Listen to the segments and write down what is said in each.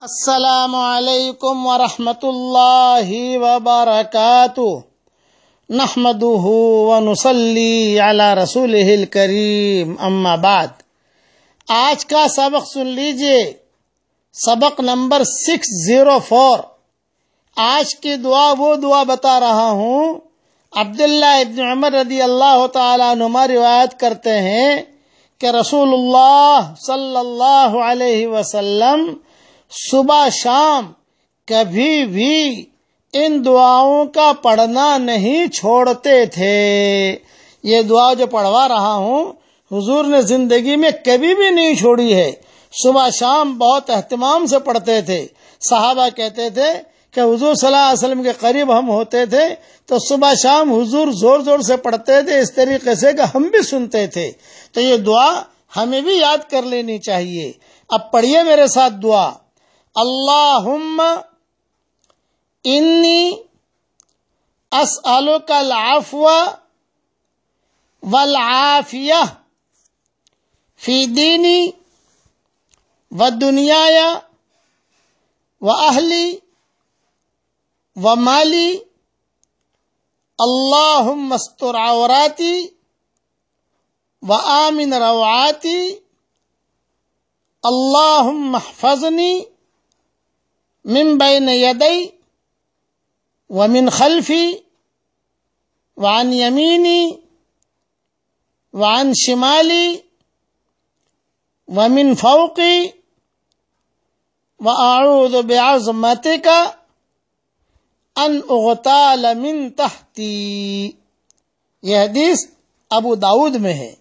السلام علیکم ورحمۃ اللہ وبرکاتہ۔ نحمده ونصلي على رسوله الكريم اما بعد۔ آج کا سبق سن لیجیے۔ سبق نمبر سکس زیرو فور۔ آج کی دعا، وہ دعا بتا رہا ہوں۔ عبداللہ ابن عمر رضی اللہ تعالیٰ نما روایت کرتے ہیں کہ رسول اللہ صلی اللہ علیہ وسلم صبح شام کبھی بھی ان دعاؤں کا پڑھنا نہیں چھوڑتے تھے۔ یہ دعا جو پڑھوا رہا ہوں، حضور نے زندگی میں کبھی بھی نہیں چھوڑی ہے۔ صبح شام بہت اہتمام سے پڑھتے تھے۔ صحابہ کہتے تھے کہ حضور صلی اللہ علیہ وسلم کے قریب ہم ہوتے تھے، تو صبح شام حضور زور زور سے پڑھتے تھے، اس طریقے سے کہ ہم بھی سنتے تھے۔ تو یہ دعا ہمیں بھی یاد کر لینی چاہیے۔ اب پڑھیے میرے ساتھ دعا۔ اللہم انی اسألک العفو والعافیہ فی دینی و دنیا و اہلی و مالی اللہم استر عوراتی و آمن رواتی اللہم احفظنی من بین یدی ومن خلفی وعن یمینی وعن شمالی ومن فوقی واعوذ بعظمتک ان اغتال من تحتی۔ یہ حدیث ابو داود میں ہے۔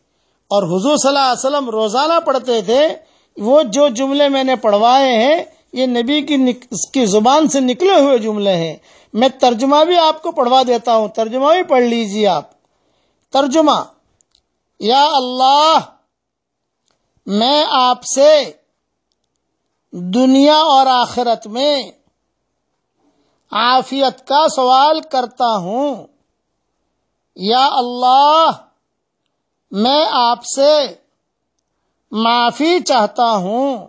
اور حضور صلی اللہ علیہ وسلم روزانہ پڑھتے تھے۔ وہ جو جملے میں نے پڑھوائے ہیں یہ نبی کی نک... کی زبان سے نکلے ہوئے جملے ہیں۔ میں ترجمہ بھی آپ کو پڑھوا دیتا ہوں۔ ترجمہ بھی پڑھ لیجیے آپ۔ ترجمہ، یا اللہ، میں آپ سے دنیا اور آخرت میں عافیت کا سوال کرتا ہوں۔ یا اللہ، میں آپ سے معافی چاہتا ہوں۔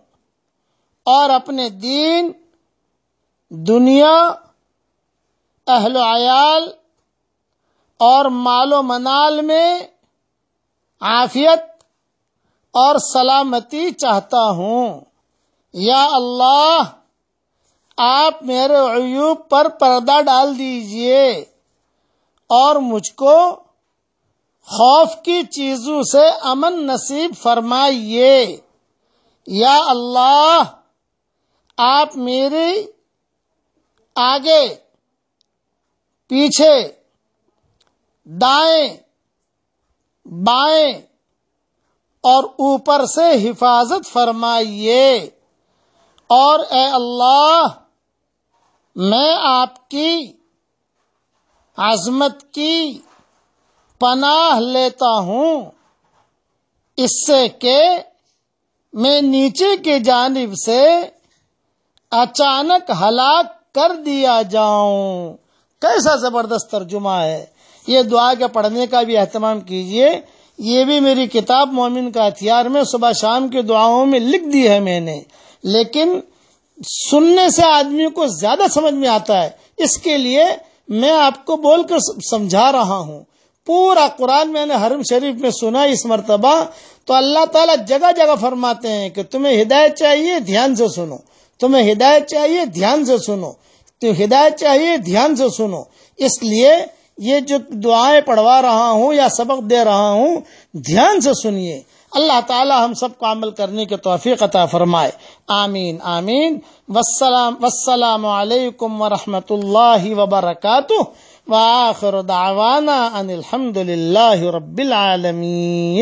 اور اپنے دین، دنیا، اہل و عیال اور مال و منال میں عافیت اور سلامتی چاہتا ہوں۔ یا اللہ، آپ میرے عیوب پر پردہ ڈال دیجیے اور مجھ کو خوف کی چیزوں سے امن نصیب فرمائیے۔ یا اللہ آپ میری آگے، پیچھے، دائیں، بائیں اور اوپر سے حفاظت فرمائیے۔ اور اے اللہ، میں آپ کی عظمت کی پناہ لیتا ہوں۔ اس سے کہ میں نیچے کی جانب سے اچانک ہلاک کر دیا جاؤں۔ کیسا زبردست ترجمہ ہے۔ یہ دعا کے پڑھنے کا بھی اہتمام کیجیے یہ بھی میری کتاب مومن کا ہتھیار میں صبح شام کی دعاؤں میں لکھ دی ہے میں نے۔ لیکن سننے سے آدمی کو زیادہ سمجھ میں آتا ہے۔ اس کے لیے میں آپ کو بول کر سمجھا رہا ہوں۔ پورا قرآن میں نے حرم شریف میں سنا اس مرتبہ۔ تو اللہ تعالیٰ جگہ جگہ فرماتے ہیں کہ تمہیں ہدایت چاہیے، دھیان سے سنو۔ تمہیں ہدایت چاہیے، دھیان سے سنو۔ تو ہدایت چاہیے، دھیان سے سنو۔ اس لیے یہ جو دعائیں پڑھوا رہا ہوں یا سبق دے رہا ہوں، دھیان سے سنیے۔ اللہ تعالی ہم سب کو عمل کرنے کے توفیق عطا فرمائے۔ آمین آمین۔ والسلام والسلام علیکم ورحمۃ اللہ وبرکاتہ۔ وآخر دعوانا ان الحمد للہ رب العالمین۔